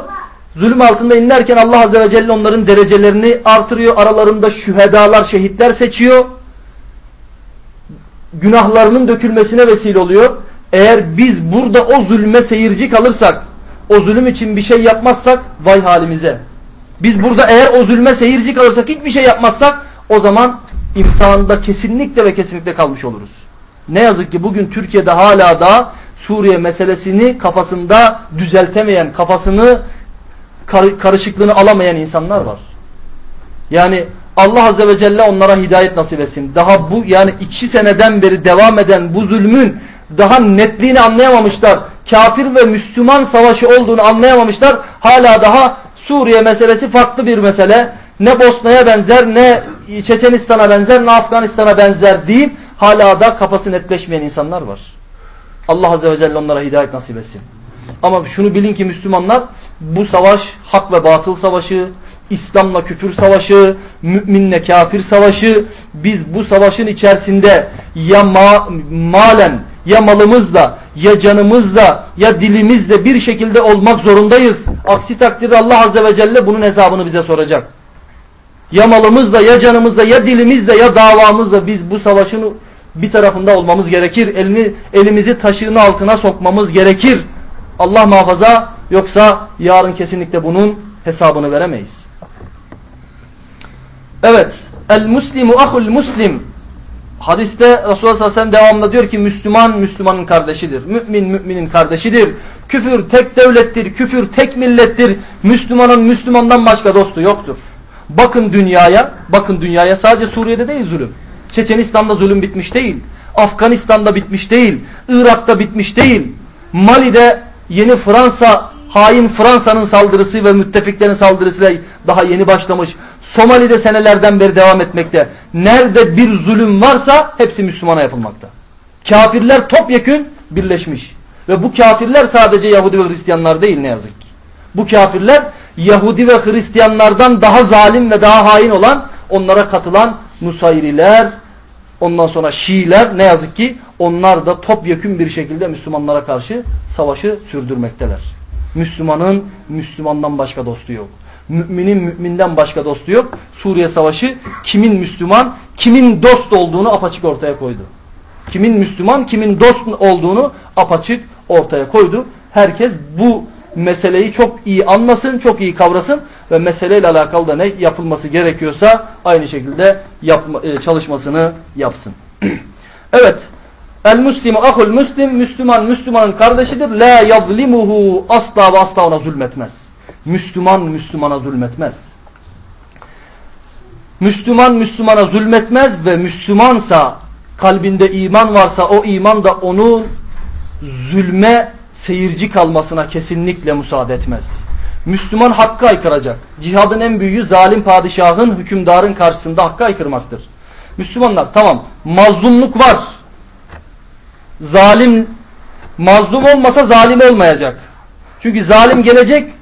Zulüm altında inlerken Allah Azze ve Celle onların derecelerini artırıyor. Aralarında şühedalar, şehitler seçiyor. Günahlarının dökülmesine vesile oluyor. Eğer biz burada o zulme seyirci kalırsak, o zulüm için bir şey yapmazsak vay halimize. Biz burada eğer o zulme seyirci kalırsak hiçbir şey yapmazsak o zaman imtihanda kesinlikle ve kesinlikle kalmış oluruz. Ne yazık ki bugün Türkiye'de hala da Suriye meselesini kafasında düzeltemeyen, kafasını karışıklığını alamayan insanlar var. Yani Allah Azze ve Celle onlara hidayet nasip etsin. Daha bu yani iki seneden beri devam eden bu zulmün daha netliğini anlayamamışlar. Kafir ve Müslüman savaşı olduğunu anlayamamışlar. Hala daha Suriye meselesi farklı bir mesele. Ne Bosna'ya benzer, ne Çeçenistan'a benzer, ne Afganistan'a benzer deyip hala da kafası netleşmeyen insanlar var. Allah Azze ve Celle onlara hidayet nasip etsin. Ama şunu bilin ki Müslümanlar bu savaş hak ve batıl savaşı, İslam'la küfür savaşı, müminle kafir savaşı. Biz bu savaşın içerisinde ya ma malen ya malımızla ya canımızla ya dilimizle bir şekilde olmak zorundayız. Aksi takdirde Allah Azze ve Celle bunun hesabını bize soracak. Ya malımızla ya canımızla ya dilimizle ya davamızla biz bu savaşın bir tarafında olmamız gerekir. Elini, elimizi taşığın altına sokmamız gerekir. Allah muhafaza yoksa yarın kesinlikle bunun hesabını veremeyiz. Evet. El muslimu ahul muslim. Hadiste Resulullah sallallahu aleyhi ve sellem devamında diyor ki Müslüman Müslümanın kardeşidir. Mümin müminin kardeşidir. Küfür tek devlettir. Küfür tek millettir. Müslümanın Müslümandan başka dostu yoktur. Bakın dünyaya, bakın dünyaya sadece Suriye'de değil zulüm. Çeçenistan'da zulüm bitmiş değil. Afganistan'da bitmiş değil. Irak'ta bitmiş değil. Mali'de yeni Fransa, hain Fransa'nın saldırısı ve müttefiklerin saldırısıyla daha yeni başlamış. Somali'de senelerden beri devam etmekte. Nerede bir zulüm varsa hepsi Müslümana yapılmakta. Kafirler topyekün birleşmiş. Ve bu kafirler sadece Yahudi ve Hristiyanlar değil ne yazık ki. Bu kafirler Yahudi ve Hristiyanlardan daha zalim ve daha hain olan onlara katılan Nusayriler, ondan sonra Şiiler ne yazık ki onlar da topyekün bir şekilde Müslümanlara karşı savaşı sürdürmekteler. Müslümanın Müslümandan başka dostu yok. Müminin müminden başka dostu yok. Suriye Savaşı kimin Müslüman, kimin dost olduğunu apaçık ortaya koydu. Kimin Müslüman, kimin dost olduğunu apaçık ortaya koydu. Herkes bu meseleyi çok iyi anlasın, çok iyi kavrasın ve meseleyle alakalı da ne yapılması gerekiyorsa aynı şekilde yapma, e, çalışmasını yapsın. evet. El muslimu ahul muslim, Müslüman Müslümanın kardeşidir. La yazlimuhu asla ve asla ona zulmetmez. Müslüman Müslümana zulmetmez. Müslüman Müslümana zulmetmez ve Müslümansa kalbinde iman varsa o iman da onun zulme seyirci kalmasına kesinlikle müsaade etmez. Müslüman hakkı aykıracak. Cihadın en büyüğü zalim padişahın, hükümdarın karşısında hakkı aykırmaktır. Müslümanlar tamam mazlumluk var. Zalim mazlum olmasa zalim olmayacak. Çünkü zalim gelecek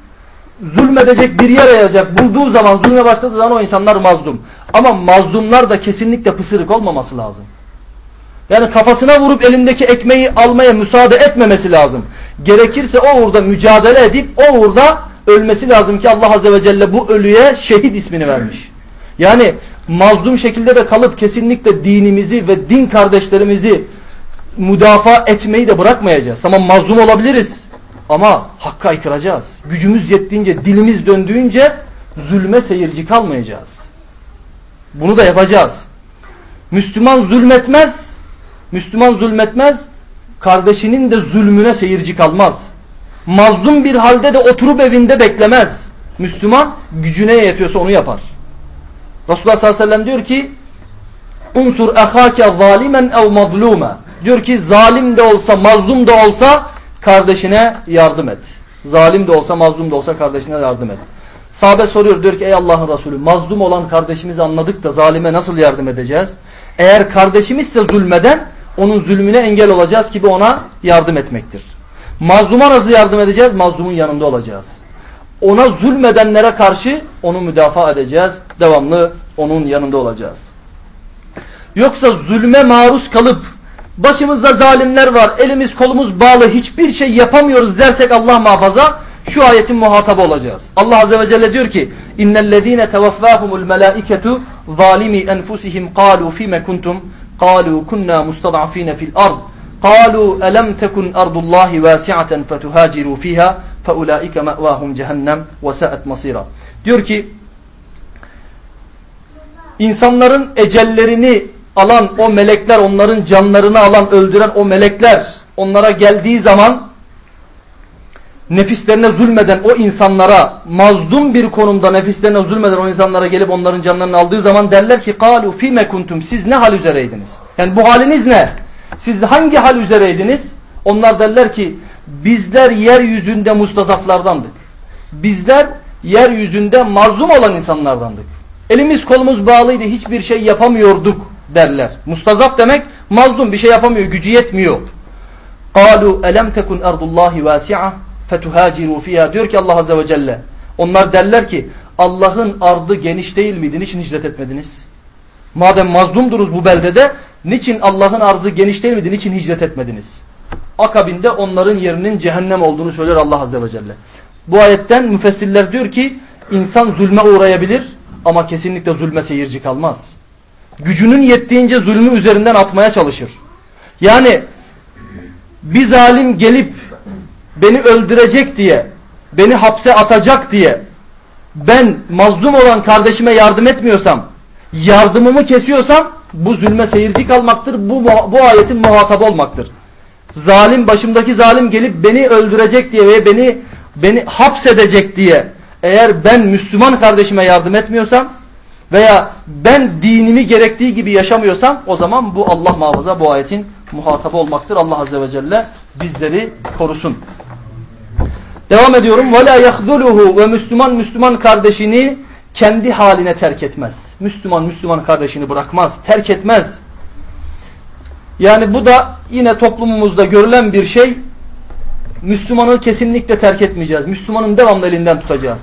zulmedecek bir yer ayıracak. Bulduğu zaman zulme başladığı zaman o insanlar mazlum. Ama mazlumlar da kesinlikle pısırık olmaması lazım. Yani kafasına vurup elindeki ekmeği almaya müsaade etmemesi lazım. Gerekirse o uğurda mücadele edip o uğurda ölmesi lazım ki Allah Azze ve Celle bu ölüye şehit ismini vermiş. Yani mazlum şekilde de kalıp kesinlikle dinimizi ve din kardeşlerimizi müdafaa etmeyi de bırakmayacağız. Tamam mazlum olabiliriz ama hakka aykıracağız. Gücümüz yettiğince, dilimiz döndüğünce zulme seyirci kalmayacağız. Bunu da yapacağız. Müslüman zulmetmez. Müslüman zulmetmez. Kardeşinin de zulmüne seyirci kalmaz. Mazlum bir halde de oturup evinde beklemez. Müslüman gücüne yetiyorsa onu yapar. Resulullah sallallahu aleyhi ve sellem diyor ki unsur ehake zalimen ev mazlume diyor ki zalim de olsa mazlum da olsa kardeşine yardım et. Zalim de olsa mazlum da olsa kardeşine yardım et. Sahabe soruyor diyor ki ey Allah'ın Resulü mazlum olan kardeşimizi anladık da zalime nasıl yardım edeceğiz? Eğer kardeşimizse zulmeden onun zulmüne engel olacağız gibi ona yardım etmektir. Mazluma nasıl yardım edeceğiz? Mazlumun yanında olacağız. Ona zulmedenlere karşı onu müdafaa edeceğiz. Devamlı onun yanında olacağız. Yoksa zulme maruz kalıp başımızda zalimler var, elimiz kolumuz bağlı, hiçbir şey yapamıyoruz dersek Allah muhafaza şu ayetin muhatabı olacağız. Allah Azze ve Celle diyor ki اِنَّ الَّذ۪ينَ تَوَفَّاهُمُ الْمَلَائِكَةُ ظَالِمِي أَنْفُسِهِمْ قَالُوا فِيمَ كُنْتُمْ قَالُوا كُنَّا مُسْتَضْعَف۪ينَ فِي الْأَرْضِ قَالُوا أَلَمْ تَكُنْ أَرْضُ اللّٰهِ وَاسِعَةً فَتُهَاجِرُوا فِيهَا فَاُولَٰئِكَ مَأْوَاهُمْ جَهَنَّمْ وَسَاءَتْ مَصِيرًا Diyor ki insanların ecellerini alan o melekler, onların canlarını alan, öldüren o melekler onlara geldiği zaman nefislerine zulmeden o insanlara mazlum bir konumda nefislerine zulmeden o insanlara gelip onların canlarını aldığı zaman derler ki قَالُوا فِيمَ kuntum Siz ne hal üzereydiniz? Yani bu haliniz ne? Siz hangi hal üzereydiniz? Onlar derler ki bizler yeryüzünde mustazaflardandık. Bizler yeryüzünde mazlum olan insanlardandık. Elimiz kolumuz bağlıydı hiçbir şey yapamıyorduk derler. Mustazaf demek mazlum bir şey yapamıyor gücü yetmiyor. قَالُوا أَلَمْ تَكُنْ اَرْضُ اللّٰهِ وَاسِعَةً fetuhaciru fiha diyor ki Allah azze ve celle. Onlar derler ki Allah'ın ardı geniş değil miydi? Niçin hicret etmediniz? Madem mazlumduruz bu beldede niçin Allah'ın ardı geniş değil miydi? Niçin hicret etmediniz? Akabinde onların yerinin cehennem olduğunu söyler Allah azze ve celle. Bu ayetten müfessirler diyor ki insan zulme uğrayabilir ama kesinlikle zulme seyirci kalmaz. Gücünün yettiğince zulmü üzerinden atmaya çalışır. Yani bir zalim gelip beni öldürecek diye, beni hapse atacak diye ben mazlum olan kardeşime yardım etmiyorsam, yardımımı kesiyorsam bu zulme seyirci kalmaktır. Bu, bu ayetin muhatabı olmaktır. Zalim, başımdaki zalim gelip beni öldürecek diye ve beni beni hapsedecek diye eğer ben Müslüman kardeşime yardım etmiyorsam veya ben dinimi gerektiği gibi yaşamıyorsam o zaman bu Allah muhafaza bu ayetin muhatabı olmaktır. Allah Azze ve Celle bizleri korusun. Devam ediyorum. وَلَا يَخْذُلُهُ Ve Müslüman Müslüman kardeşini kendi haline terk etmez. Müslüman Müslüman kardeşini bırakmaz, terk etmez. Yani bu da yine toplumumuzda görülen bir şey. Müslümanı kesinlikle terk etmeyeceğiz. Müslümanın devamlı elinden tutacağız.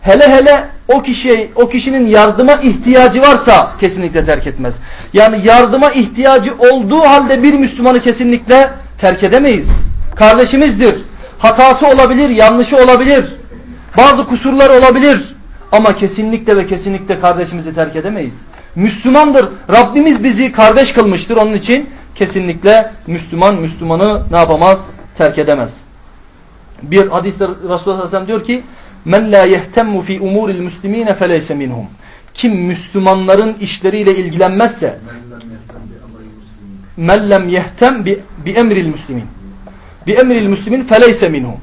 Hele hele o kişiye, o kişinin yardıma ihtiyacı varsa kesinlikle terk etmez. Yani yardıma ihtiyacı olduğu halde bir Müslümanı kesinlikle terk edemeyiz. Kardeşimizdir. Hatası olabilir, yanlışı olabilir. Bazı kusurlar olabilir. Ama kesinlikle ve kesinlikle kardeşimizi terk edemeyiz. Müslümandır. Rabbimiz bizi kardeş kılmıştır. Onun için kesinlikle Müslüman Müslümanı ne yapamaz? Terk edemez. Bir hadiste Resulullah sallallahu diyor ki Men la yehtemmu fi umuril muslimine feleyse minhum. Kim Müslümanların işleriyle ilgilenmezse men lem yehtem bi emril muslimin bi emril muslimin feleyse minhum.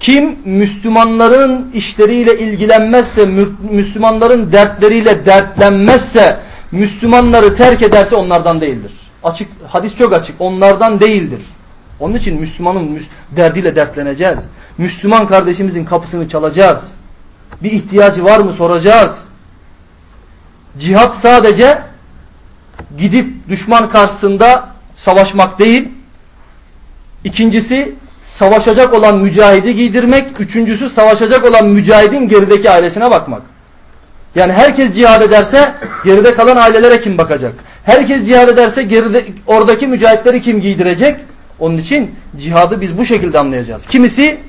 Kim Müslümanların işleriyle ilgilenmezse, Müslümanların dertleriyle dertlenmezse, Müslümanları terk ederse onlardan değildir. Açık, hadis çok açık. Onlardan değildir. Onun için Müslümanın derdiyle dertleneceğiz. Müslüman kardeşimizin kapısını çalacağız. Bir ihtiyacı var mı soracağız. Cihat sadece gidip düşman karşısında savaşmak değil. İkincisi savaşacak olan mücahidi giydirmek. Üçüncüsü savaşacak olan mücahidin gerideki ailesine bakmak. Yani herkes cihad ederse geride kalan ailelere kim bakacak? Herkes cihad ederse geride, oradaki mücahitleri kim giydirecek? Onun için cihadı biz bu şekilde anlayacağız. Kimisi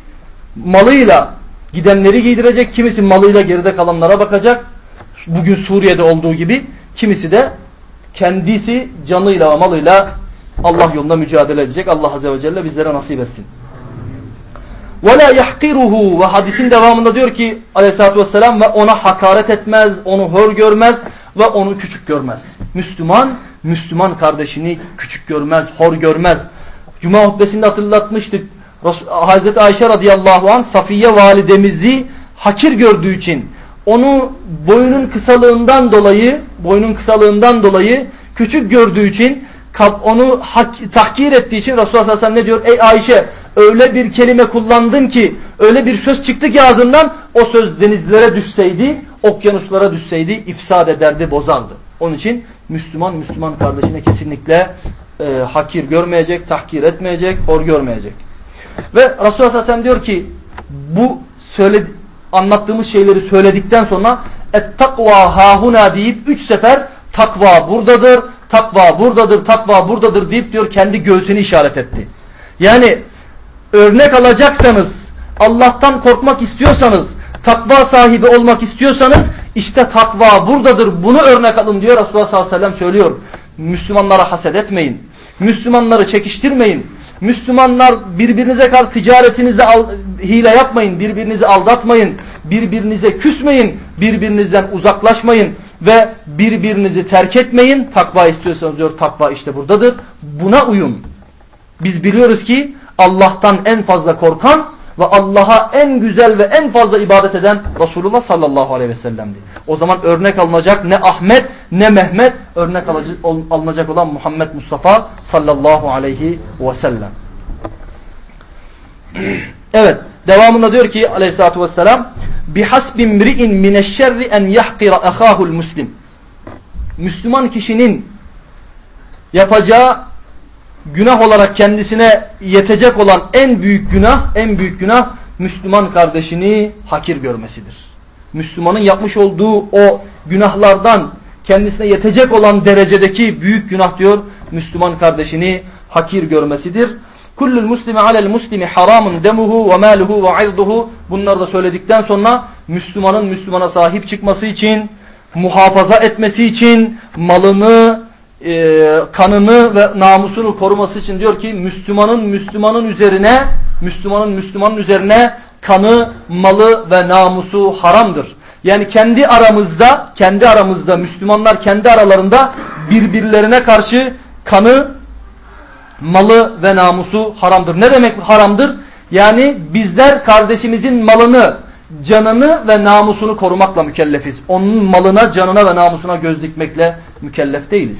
malıyla gidenleri giydirecek, kimisi malıyla geride kalanlara bakacak. Bugün Suriye'de olduğu gibi kimisi de kendisi canıyla malıyla Allah yolunda mücadele edecek. Allah Azze ve Celle bizlere nasip etsin. La yahqiruhu ve hadisin devamında diyor ki aleyhissalatü vesselam ve ona hakaret etmez, onu hor görmez ve onu küçük görmez. Müslüman, Müslüman kardeşini küçük görmez, hor görmez. Cuma hutbesinde hatırlatmıştık. Hazreti Ayşe radıyallahu anh Safiye validemizi hakir gördüğü için onu boyunun kısalığından dolayı boyunun kısalığından dolayı küçük gördüğü için onu hak, tahkir ettiği için Resulullah sallallahu aleyhi ve sellem ne diyor? Ey Ayşe öyle bir kelime kullandın ki öyle bir söz çıktı ki ağzından o söz denizlere düşseydi okyanuslara düşseydi ifsad ederdi bozardı. Onun için Müslüman Müslüman kardeşine kesinlikle e, hakir görmeyecek, tahkir etmeyecek, hor görmeyecek. Ve Resulullah sallallahu aleyhi ve sellem diyor ki bu söyledi, anlattığımız şeyleri söyledikten sonra et takva hahuna deyip üç sefer takva buradadır, takva buradadır, takva buradadır deyip diyor kendi göğsünü işaret etti. Yani örnek alacaksanız, Allah'tan korkmak istiyorsanız, takva sahibi olmak istiyorsanız işte takva buradadır bunu örnek alın diyor Resulullah sallallahu aleyhi ve sellem söylüyor. Müslümanlara haset etmeyin. Müslümanları çekiştirmeyin. Müslümanlar birbirinize karşı ticaretinizde hile yapmayın, birbirinizi aldatmayın, birbirinize küsmeyin, birbirinizden uzaklaşmayın ve birbirinizi terk etmeyin. Takva istiyorsanız diyor takva işte buradadır. Buna uyun. Biz biliyoruz ki Allah'tan en fazla korkan ve Allah'a en güzel ve en fazla ibadet eden Resulullah sallallahu aleyhi ve sellem'di. O zaman örnek alınacak ne Ahmet ne Mehmet örnek alınacak olan Muhammed Mustafa sallallahu aleyhi ve sellem. Evet devamında diyor ki aleyhissalatü vesselam bihasbi mri'in mineşşerri en yahkira ahahul muslim. Müslüman kişinin yapacağı günah olarak kendisine yetecek olan en büyük günah, en büyük günah Müslüman kardeşini hakir görmesidir. Müslümanın yapmış olduğu o günahlardan kendisine yetecek olan derecedeki büyük günah diyor Müslüman kardeşini hakir görmesidir. Kullul muslimi alel muslimi haramun demuhu ve maluhu ve irduhu bunları da söyledikten sonra Müslümanın Müslümana sahip çıkması için, muhafaza etmesi için, malını, e, kanını ve namusunu koruması için diyor ki Müslümanın Müslümanın üzerine Müslümanın Müslümanın üzerine kanı, malı ve namusu haramdır. Yani kendi aramızda, kendi aramızda Müslümanlar kendi aralarında birbirlerine karşı kanı, malı ve namusu haramdır. Ne demek haramdır? Yani bizler kardeşimizin malını, canını ve namusunu korumakla mükellefiz. Onun malına, canına ve namusuna göz dikmekle mükellef değiliz.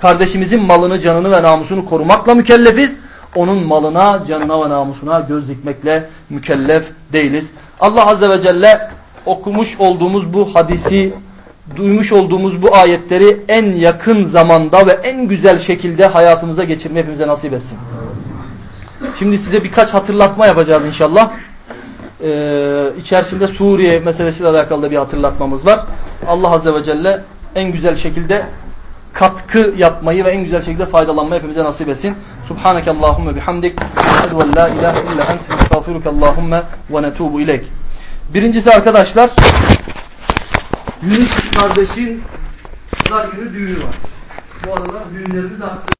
Kardeşimizin malını, canını ve namusunu korumakla mükellefiz. Onun malına, canına ve namusuna göz dikmekle mükellef değiliz. Allah Azze ve Celle okumuş olduğumuz bu hadisi, duymuş olduğumuz bu ayetleri en yakın zamanda ve en güzel şekilde hayatımıza geçirme hepimize nasip etsin. Şimdi size birkaç hatırlatma yapacağız inşallah. Ee, içerisinde Suriye meselesiyle alakalı da bir hatırlatmamız var. Allah Azze ve Celle en güzel şekilde katkı yapmayı ve en güzel şekilde faydalanmayı hepimize nasip etsin. Subhaneke Allahümme bihamdik. Eşhedü en la ilahe illa ente estağfiruke Allahümme ve netubu ileyk. Birincisi arkadaşlar Yunus kardeşin Pazar günü düğünü var. Bu aralar düğünlerimiz arttı.